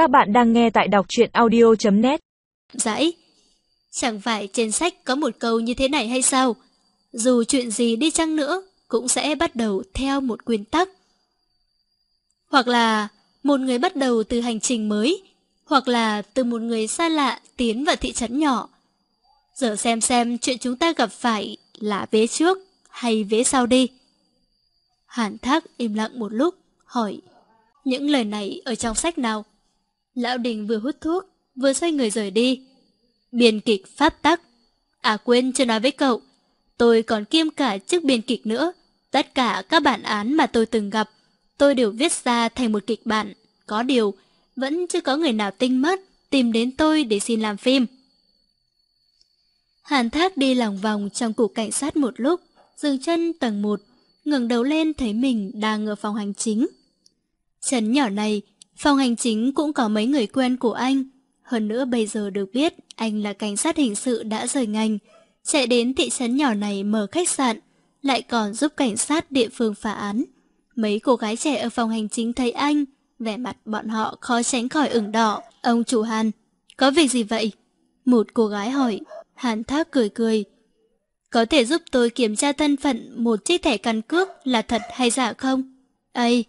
Các bạn đang nghe tại đọc truyện audio.net Dãy dạ Chẳng phải trên sách có một câu như thế này hay sao? Dù chuyện gì đi chăng nữa cũng sẽ bắt đầu theo một nguyên tắc. Hoặc là một người bắt đầu từ hành trình mới, hoặc là từ một người xa lạ tiến vào thị trấn nhỏ. Giờ xem xem chuyện chúng ta gặp phải là vế trước hay vế sau đi. Hàn Thác im lặng một lúc, hỏi những lời này ở trong sách nào? Lão Đình vừa hút thuốc, vừa xoay người rời đi. Biên kịch phát tắc. À quên chưa nói với cậu, tôi còn kiêm cả chức biên kịch nữa. Tất cả các bản án mà tôi từng gặp, tôi đều viết ra thành một kịch bản. Có điều, vẫn chưa có người nào tinh mất tìm đến tôi để xin làm phim. Hàn Thác đi lòng vòng trong cục cảnh sát một lúc, dừng chân tầng 1, ngẩng đầu lên thấy mình đang ở phòng hành chính. Trấn nhỏ này, phòng hành chính cũng có mấy người quen của anh. Hơn nữa bây giờ được biết anh là cảnh sát hình sự đã rời ngành, chạy đến thị trấn nhỏ này mở khách sạn, lại còn giúp cảnh sát địa phương phá án. Mấy cô gái trẻ ở phòng hành chính thấy anh, vẻ mặt bọn họ khó tránh khỏi ửng đỏ. Ông chủ Hàn, có việc gì vậy? Một cô gái hỏi, Hàn Thác cười cười. Có thể giúp tôi kiểm tra thân phận một chiếc thẻ căn cước là thật hay giả không? Ây,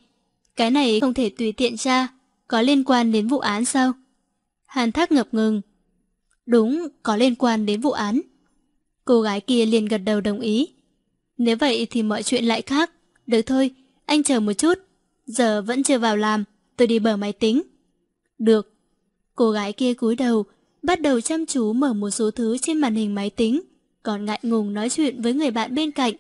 cái này không thể tùy tiện ra có liên quan đến vụ án sao? Hàn Thác ngập ngừng. Đúng, có liên quan đến vụ án. Cô gái kia liền gật đầu đồng ý. Nếu vậy thì mọi chuyện lại khác. Được thôi, anh chờ một chút. Giờ vẫn chưa vào làm, tôi đi bờ máy tính. Được. Cô gái kia cúi đầu, bắt đầu chăm chú mở một số thứ trên màn hình máy tính, còn ngại ngùng nói chuyện với người bạn bên cạnh.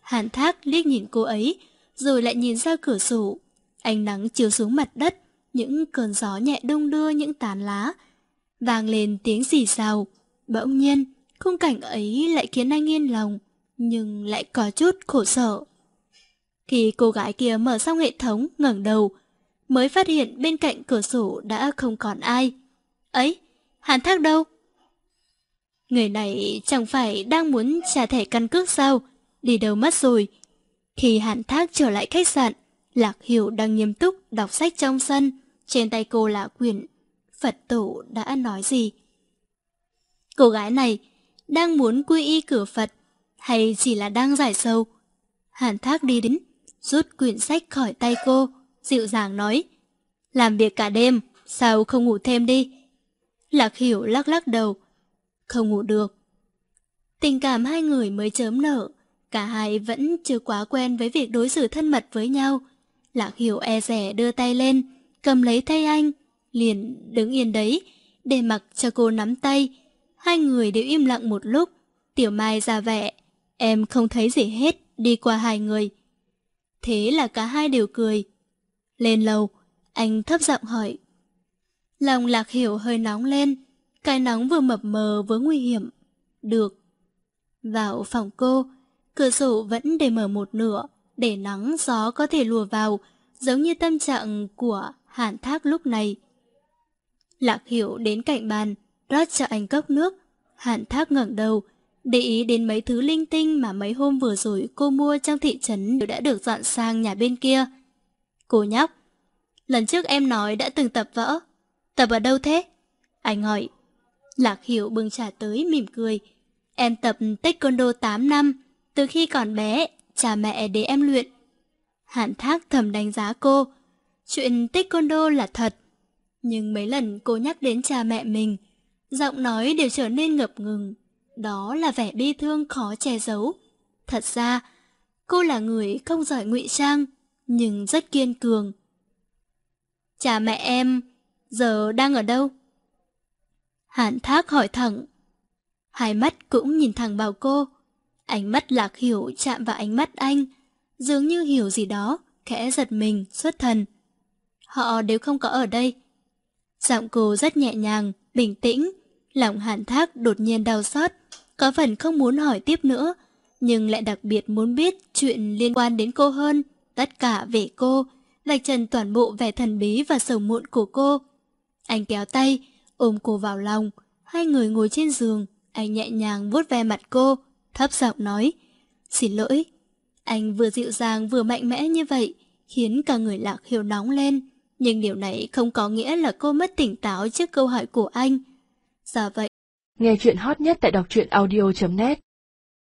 Hàn Thác liếc nhìn cô ấy, rồi lại nhìn ra cửa sổ. Ánh nắng chiếu xuống mặt đất, những cơn gió nhẹ đông đưa những tán lá. Vang lên tiếng xì xào. Bỗng nhiên, khung cảnh ấy lại khiến anh yên lòng, nhưng lại có chút khổ sở. Khi cô gái kia mở xong hệ thống, ngẩng đầu, mới phát hiện bên cạnh cửa sổ đã không còn ai. Ấy, Hàn Thác đâu? Người này chẳng phải đang muốn trả thẻ căn cước sao? Đi đâu mất rồi? Khi Hàn Thác trở lại khách sạn, Lạc Hiểu đang nghiêm túc đọc sách trong sân, trên tay cô là quyển Phật tổ đã nói gì. Cô gái này đang muốn quy y cửa Phật hay chỉ là đang giải sâu? Hàn Thác đi đến, rút quyển sách khỏi tay cô, dịu dàng nói. Làm việc cả đêm, sao không ngủ thêm đi? Lạc Hiểu lắc lắc đầu. Không ngủ được. Tình cảm hai người mới chớm nở, cả hai vẫn chưa quá quen với việc đối xử thân mật với nhau. Lạc Hiểu e rẻ đưa tay lên, cầm lấy tay anh, liền đứng yên đấy, để mặc cho cô nắm tay. Hai người đều im lặng một lúc, Tiểu Mai ra vẻ, em không thấy gì hết đi qua hai người. Thế là cả hai đều cười. Lên lầu, anh thấp giọng hỏi. Lòng Lạc Hiểu hơi nóng lên, cái nóng vừa mập mờ vừa nguy hiểm. Được. Vào phòng cô, cửa sổ vẫn để mở một nửa, để nắng gió có thể lùa vào, giống như tâm trạng của Hàn Thác lúc này. Lạc Hiểu đến cạnh bàn, rót cho anh cốc nước. Hàn Thác ngẩng đầu, để ý đến mấy thứ linh tinh mà mấy hôm vừa rồi cô mua trong thị trấn đều đã được dọn sang nhà bên kia. Cô nhóc, lần trước em nói đã từng tập võ. Tập ở đâu thế? Anh hỏi. Lạc Hiểu bưng trà tới mỉm cười. Em tập taekwondo 8 năm, từ khi còn bé, cha mẹ để em luyện. Hạn thác thầm đánh giá cô. Chuyện taekwondo là thật. Nhưng mấy lần cô nhắc đến cha mẹ mình, giọng nói đều trở nên ngập ngừng. Đó là vẻ bi thương khó che giấu. Thật ra, cô là người không giỏi ngụy trang, nhưng rất kiên cường. Cha mẹ em giờ đang ở đâu? Hạn thác hỏi thẳng. Hai mắt cũng nhìn thẳng vào cô. Ánh mắt lạc hiểu chạm vào ánh mắt anh, dường như hiểu gì đó, khẽ giật mình, xuất thần. Họ đều không có ở đây. Giọng cô rất nhẹ nhàng, bình tĩnh, lòng hàn thác đột nhiên đau xót, có phần không muốn hỏi tiếp nữa, nhưng lại đặc biệt muốn biết chuyện liên quan đến cô hơn, tất cả về cô, vạch trần toàn bộ vẻ thần bí và sầu muộn của cô. Anh kéo tay, ôm cô vào lòng, hai người ngồi trên giường, anh nhẹ nhàng vuốt ve mặt cô, thấp giọng nói, xin lỗi. Anh vừa dịu dàng vừa mạnh mẽ như vậy, khiến cả người lạc hiểu nóng lên, Nhưng điều này không có nghĩa là cô mất tỉnh táo trước câu hỏi của anh. Dạ vậy, Nghe chuyện hot nhất tại đọc truyện audio.net